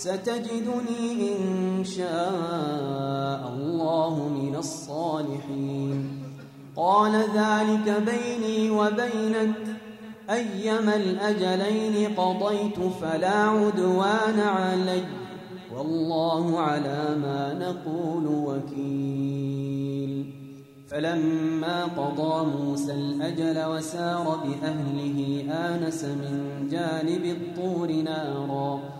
ستجدني إن شاء الله من الصالحين. قال ذلك بيني وبينك. أيما الأجلين قضيت فلا عدوان علي. والله على ما نقول وكيل. فلما قضى موسى الأجل وسار بأهله آنس من جانب الطور نارا.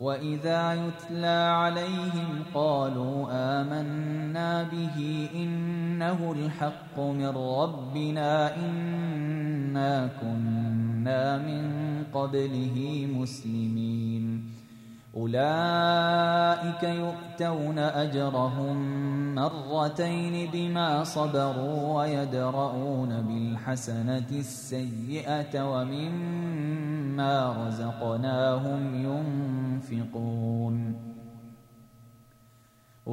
وإذا يتلى عليهم قالوا آمنا به إنه الحق من ربنا إنا كنا من قبله مسلمين أولئك يؤتون أجرهم مرتين بما صبروا ويدرؤون بالحسنة السيئة ومما رزقناهم ينفقون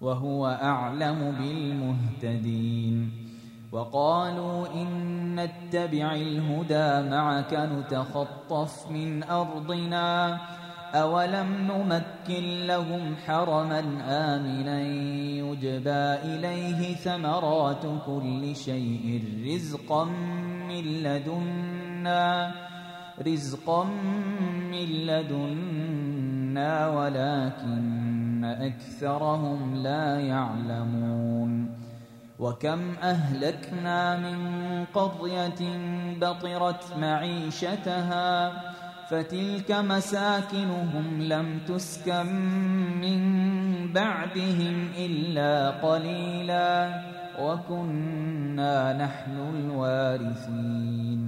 وهو أعلم بالمهتدين. وقالوا إن نتبع الهدى معك نتخطف من أرضنا. أولم نمكن لهم حرما آمنا يجبى إليه ثمرات كل شيء رزقا من لدنا رزقا من لدنا ولكن أكثرهم لا يعلمون وكم أهلكنا من قرية بطرت معيشتها فتلك مساكنهم لم تسكن من بعدهم إلا قليلا وكنا نحن الوارثين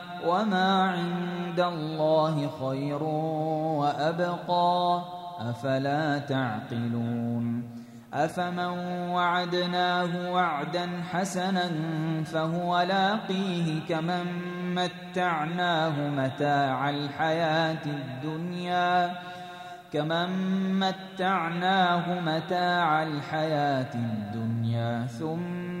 وما عند الله خير وابقى افلا تعقلون افمن وعدناه وعدا حسنا فهو لاقيه كمن متعناه متاع الحياة الدنيا كمن متعناه متاع الحياة الدنيا ثم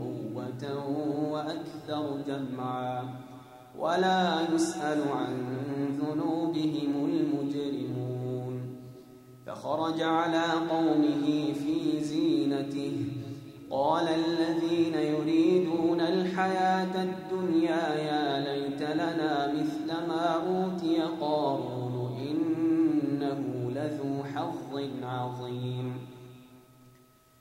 قوة وأكثر جمعا. ولا يسأل عن ذنوبهم المجرمون. فخرج على قومه في زينته. قال الذين يريدون الحياة الدنيا يا ليت لنا مثل ما أوتي قارون إنه لذو حظ عظيم.